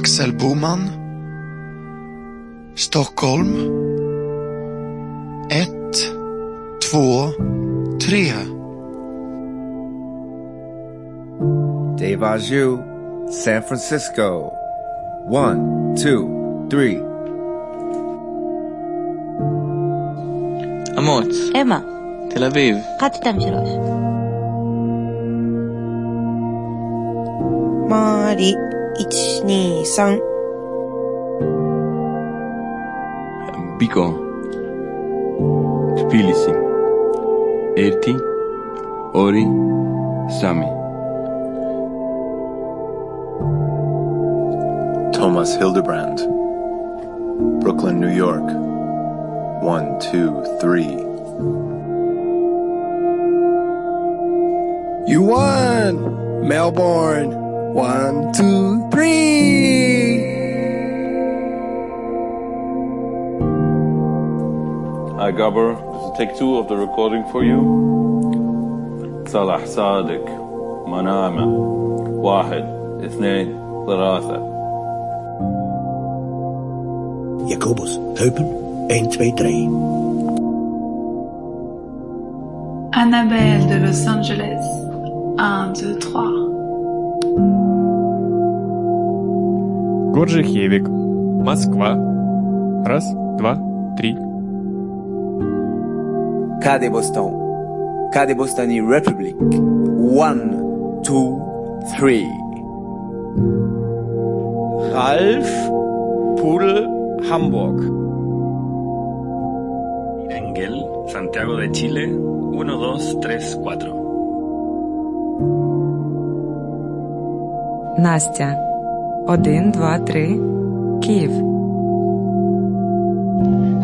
Axel Boman Stockholm 1, 2, 3 Dave Ajou, San Francisco. One, two, three. אמוץ, אמה, תל אביב, One, two, three. Biko. Pelissi. Haiti. Ori. Sami. Thomas Hildebrand, Brooklyn, New York. One, two, three. You won, Melbourne. One, two, three! Hi Gabber, this is take two of the recording for you. صلاح صادق منامة واحد اثنين ثلاثة Jacobus, Heupen, 1, 2, 3. Annabelle de Los Angeles. 1, 2, 3. Горжихевик. Москва. Раз, два, три. Cade Boston. Cade Bostani Republic. One, two, three. Ralf Pudel Hamburg. Engel, Santiago de Chile, 1, 2, 3, 4. Настя. Один, два, три. Київ.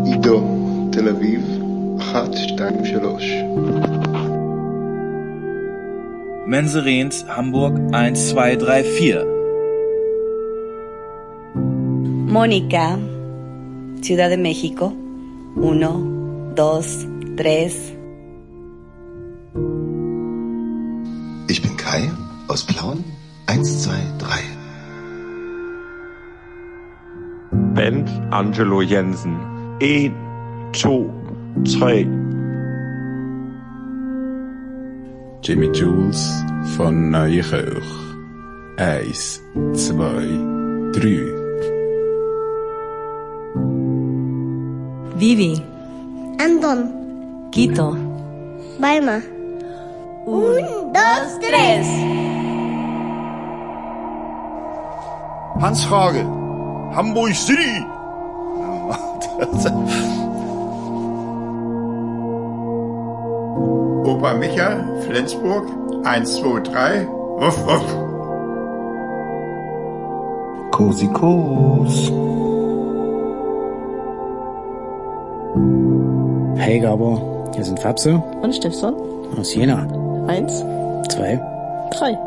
Ідо, Тель Авів, Achat, Stein, Shalosh. Menserens, Hamburg 1, 2, 3, 4. Monika, Ciudad de México 1, 2, 3. Ich bin Kai aus Plauen 1, 2, 3. Band Angelo Jensen. E, to, tre. Jimmy Jules von Neuchirch. Eins, zwei, drei. Vivi. Anton. Quito. Balma. Un, dos, tres. Hans Frage. Hamburg City. Opa Micha, Flensburg, 1, 2, 3, wuff, wuff. Kosikos. Hey Gabo, hier sind Fabse Und Stefan? aus Jena. Eins, Zwei. drei.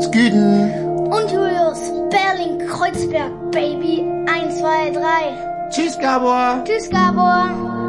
Sküden. Und Julius, Berlin, Kreuzberg, Baby. 1, 2, 3. Tschüss, Gabor. Tschüss, Gabor.